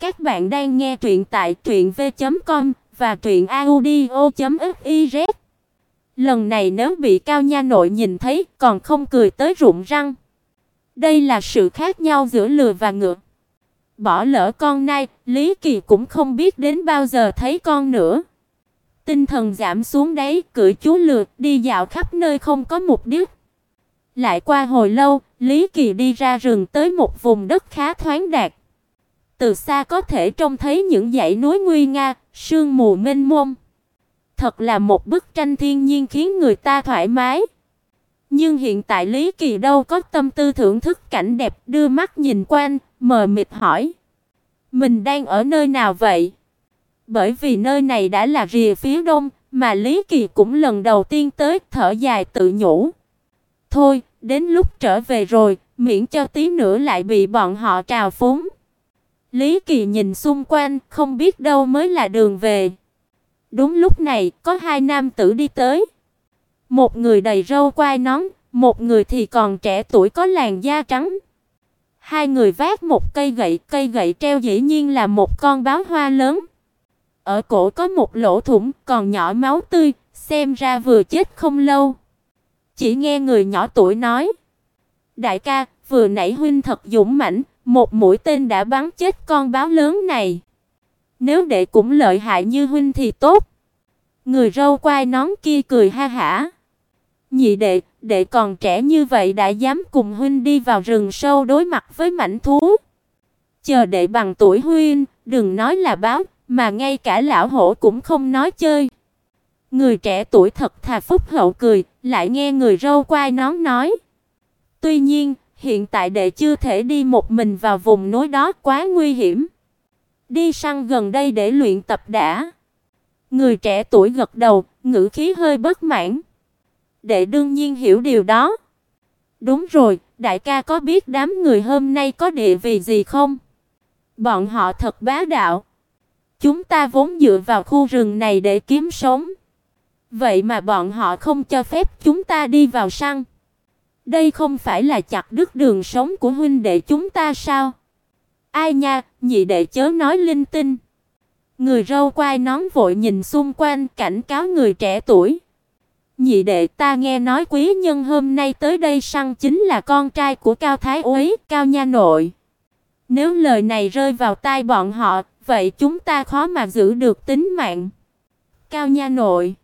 Các bạn đang nghe truyện tại truyệnv.com và truyệnaudio.fiz. Lần này nếu bị Cao Nha nội nhìn thấy, còn không cười tới rụng răng. Đây là sự khác nhau giữa lừa và ngựa. Bỏ lỡ con nay, Lý Kỳ cũng không biết đến bao giờ thấy con nữa. Tinh thần giảm xuống đấy, cưỡi chú lừa, đi dạo khắp nơi không có mục đích. Lại qua hồi lâu, Lý Kỳ đi ra rừng tới một vùng đất khá thoáng đạt. Từ xa có thể trông thấy những dãy núi nguy nga, sương mù mênh mông. Thật là một bức tranh thiên nhiên khiến người ta thoải mái. Nhưng hiện tại Lý Kỳ đâu có tâm tư thưởng thức cảnh đẹp, đưa mắt nhìn quanh, mờ mịt hỏi: "Mình đang ở nơi nào vậy?" Bởi vì nơi này đã là rìa phía đông, mà Lý Kỳ cũng lần đầu tiên tới, thở dài tự nhủ: "Thôi, đến lúc trở về rồi, miễn cho tí nữa lại bị bọn họ trào phúng." Lý Kỳ nhìn xung quanh, không biết đâu mới là đường về. Đúng lúc này, có hai nam tử đi tới. Một người đầy râu quai nón, một người thì còn trẻ tuổi có làn da trắng. Hai người vác một cây gậy, cây gậy treo dĩ nhiên là một con báo hoa lớn. Ở cổ có một lỗ thủng, còn nhỏ máu tươi, xem ra vừa chết không lâu. Chỉ nghe người nhỏ tuổi nói: "Đại ca, vừa nãy huynh thật dũng mãnh, một mũi tên đã bắn chết con báo lớn này. Nếu đệ cũng lợi hại như huynh thì tốt." Người râu quai nón kia cười ha hả. "Nhị đệ, đệ còn trẻ như vậy đã dám cùng huynh đi vào rừng sâu đối mặt với mảnh thú. Chờ đệ bằng tuổi huynh, đừng nói là báo, mà ngay cả lão hổ cũng không nói chơi." Người trẻ tuổi thật thà phúc hậu cười, lại nghe người râu quai nón nói: "Tuy nhiên, hiện tại đệ chưa thể đi một mình vào vùng núi đó quá nguy hiểm. Đi săn gần đây để luyện tập đã." Người trẻ tuổi gật đầu, ngữ khí hơi bất mãn. Đệ đương nhiên hiểu điều đó. Đúng rồi, đại ca có biết đám người hôm nay có địa vị gì không? Bọn họ thật bá đạo. Chúng ta vốn dựa vào khu rừng này để kiếm sống. Vậy mà bọn họ không cho phép chúng ta đi vào săn. Đây không phải là chặt đứt đường sống của huynh đệ chúng ta sao? Ai nha, nhị đệ chớ nói linh tinh. Người râu quai nón vội nhìn xung quanh cảnh cáo người trẻ tuổi. Nhị đệ ta nghe nói quý nhân hôm nay tới đây săn chính là con trai của Cao Thái Úy, Cao Nha Nội. Nếu lời này rơi vào tai bọn họ, vậy chúng ta khó mà giữ được tính mạng. Cao Nha Nội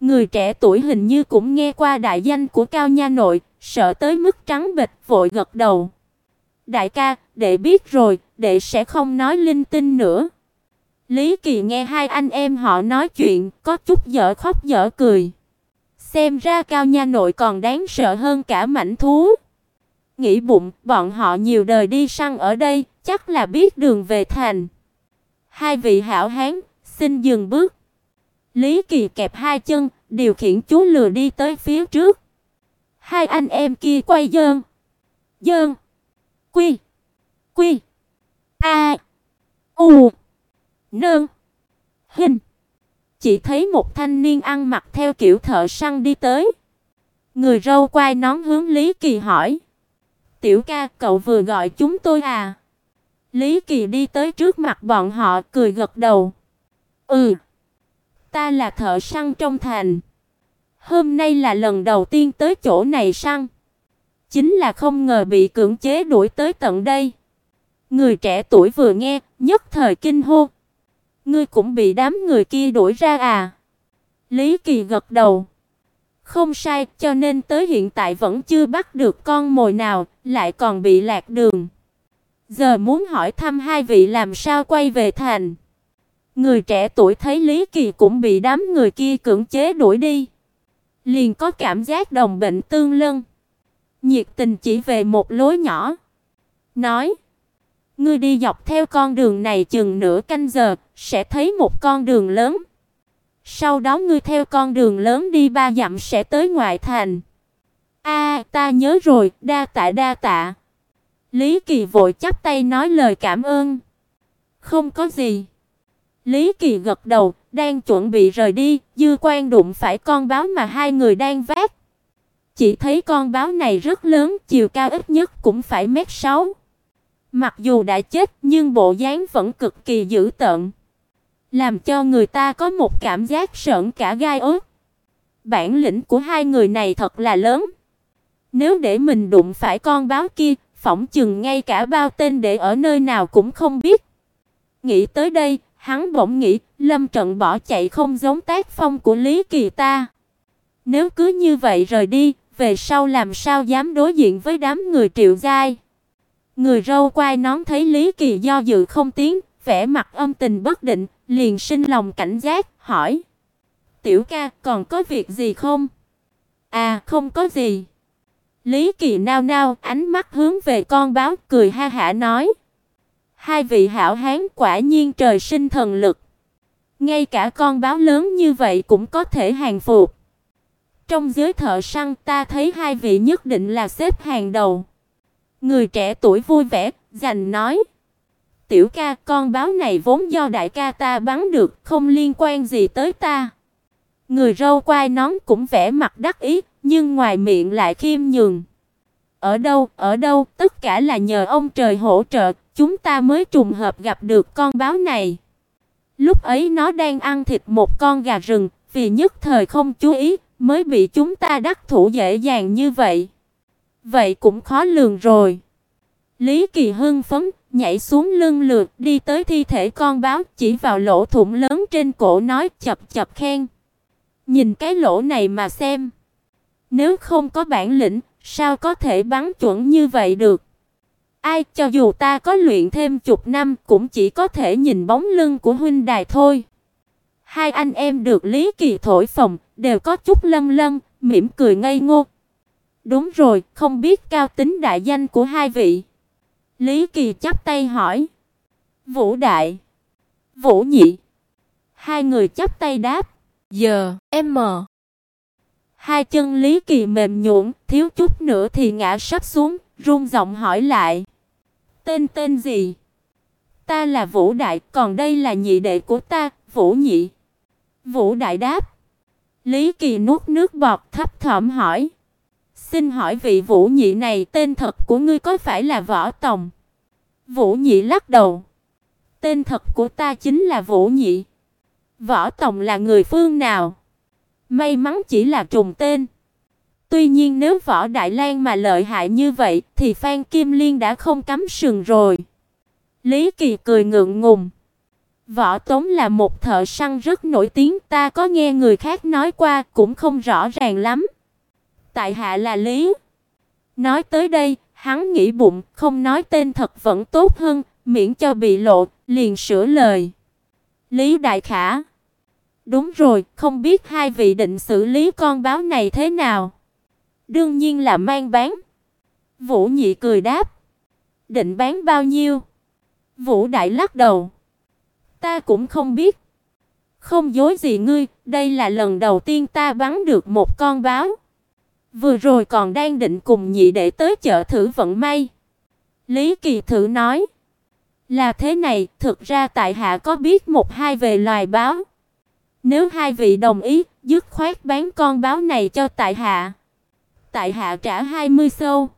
Người trẻ tuổi hình như cũng nghe qua đại danh của Cao Nha Nội, sợ tới mức trắng bệch vội gật đầu. Đại ca, đệ biết rồi, đệ sẽ không nói linh tinh nữa. Lý Kỳ nghe hai anh em họ nói chuyện, có chút dở khóc dở cười. Xem ra Cao Nha Nội còn đáng sợ hơn cả mãnh thú. Nghĩ bụng, bọn họ nhiều đời đi săn ở đây, chắc là biết đường về thành. Hai vị hảo hán, xin dừng bước. Lý Kỳ kẹp hai chân, điều khiển chú lừa đi tới phía trước. Hai anh em kia quay dơn. Dơn. Quy. Quy. A. U. Nương. Hình. Chỉ thấy một thanh niên ăn mặc theo kiểu thợ săn đi tới. Người râu quai nón hướng Lý Kỳ hỏi: "Tiểu ca, cậu vừa gọi chúng tôi à?" Lý Kỳ đi tới trước mặt bọn họ, cười gật đầu. "Ừ, ta là thợ săn trong thành. Hôm nay là lần đầu tiên tới chỗ này săn, chính là không ngờ bị cưỡng chế đuổi tới tận đây." Người trẻ tuổi vừa nghe, nhất thời kinh hô, Ngươi cũng bị đám người kia đuổi ra à? Lý Kỳ gật đầu. Không sai, cho nên tới hiện tại vẫn chưa bắt được con mồi nào, lại còn bị lạc đường. Giờ muốn hỏi thăm hai vị làm sao quay về thành. Người trẻ tuổi thấy Lý Kỳ cũng bị đám người kia cưỡng chế đuổi đi, liền có cảm giác đồng bệnh tương lân. Nhiệt tình chỉ về một lối nhỏ, nói: Ngươi đi dọc theo con đường này chừng nửa canh giờ, sẽ thấy một con đường lớn. Sau đó ngươi theo con đường lớn đi ba dặm sẽ tới ngoại thành. A, ta nhớ rồi, đa tạ đa tạ. Lý Kỳ vội chắp tay nói lời cảm ơn. Không có gì. Lý Kỳ gật đầu, đang chuẩn bị rời đi, dư quan đụng phải con báo mà hai người đang vác. Chỉ thấy con báo này rất lớn, chiều cao ít nhất cũng phải mét sáu mặc dù đã chết nhưng bộ dáng vẫn cực kỳ dữ tợn, làm cho người ta có một cảm giác sợn cả gai ốc. Bản lĩnh của hai người này thật là lớn. Nếu để mình đụng phải con báo kia, phỏng chừng ngay cả bao tên để ở nơi nào cũng không biết. Nghĩ tới đây, hắn bỗng nghĩ, Lâm Trận bỏ chạy không giống tác phong của Lý Kỳ ta. Nếu cứ như vậy rời đi, về sau làm sao dám đối diện với đám người Triệu giai. Người râu quai nón thấy Lý Kỳ do dự không tiếng, vẻ mặt âm tình bất định, liền sinh lòng cảnh giác, hỏi: "Tiểu ca, còn có việc gì không?" "À, không có gì." Lý Kỳ nao nao, ánh mắt hướng về con báo, cười ha hả nói: "Hai vị hảo hán quả nhiên trời sinh thần lực. Ngay cả con báo lớn như vậy cũng có thể hàng phục. Trong giới thợ săn ta thấy hai vị nhất định là xếp hàng đầu." Người trẻ tuổi vui vẻ, giành nói: "Tiểu ca, con báo này vốn do đại ca ta bắn được, không liên quan gì tới ta." Người râu quai nón cũng vẻ mặt đắc ý, nhưng ngoài miệng lại khiêm nhường. Ở đâu, ở đâu, tất cả là nhờ ông trời hỗ trợ, chúng ta mới trùng hợp gặp được con báo này. Lúc ấy nó đang ăn thịt một con gà rừng, vì nhất thời không chú ý, mới bị chúng ta đắc thủ dễ dàng như vậy. Vậy cũng khó lường rồi. Lý Kỳ hưng phấn, nhảy xuống lưng lượt, đi tới thi thể con báo, chỉ vào lỗ thủng lớn trên cổ nói chập chập khen. Nhìn cái lỗ này mà xem. Nếu không có bản lĩnh, sao có thể bắn chuẩn như vậy được? Ai, cho dù ta có luyện thêm chục năm cũng chỉ có thể nhìn bóng lưng của huynh đài thôi. Hai anh em được Lý Kỳ thổi phồng, đều có chút lân lân, mỉm cười ngây ngô. Đúng rồi, không biết cao tính đại danh của hai vị. Lý Kỳ chắp tay hỏi. Vũ Đại. Vũ Nhị. Hai người chắp tay đáp. Giờ, em mờ. Hai chân Lý Kỳ mềm nhũn, thiếu chút nữa thì ngã sắp xuống, run giọng hỏi lại. Tên tên gì? Ta là Vũ Đại, còn đây là nhị đệ của ta, Vũ Nhị. Vũ Đại đáp. Lý Kỳ nuốt nước bọt thấp thỏm hỏi. Xin hỏi vị Vũ Nhị này tên thật của ngươi có phải là Võ Tòng? Vũ Nhị lắc đầu. Tên thật của ta chính là Vũ Nhị. Võ Tòng là người phương nào? May mắn chỉ là trùng tên. Tuy nhiên nếu Võ Đại Lang mà lợi hại như vậy thì Phan Kim Liên đã không cắm sừng rồi. Lý Kỳ cười ngượng ngùng. Võ Tống là một thợ săn rất nổi tiếng, ta có nghe người khác nói qua cũng không rõ ràng lắm. Tại hạ là Lý. Nói tới đây, hắn nghĩ bụng, không nói tên thật vẫn tốt hơn, miễn cho bị lộ, liền sửa lời. Lý Đại Khả. Đúng rồi, không biết hai vị định xử lý con báo này thế nào? Đương nhiên là mang bán. Vũ Nhị cười đáp. Định bán bao nhiêu? Vũ Đại lắc đầu. Ta cũng không biết. Không dối gì ngươi, đây là lần đầu tiên ta bắn được một con báo. Vừa rồi còn đang định cùng nhị để tới chợ thử vận may. Lý Kỳ thử nói. Là thế này, thực ra tại hạ có biết một hai về loài báo. Nếu hai vị đồng ý, dứt khoát bán con báo này cho tại hạ. Tại hạ trả 20 sâu.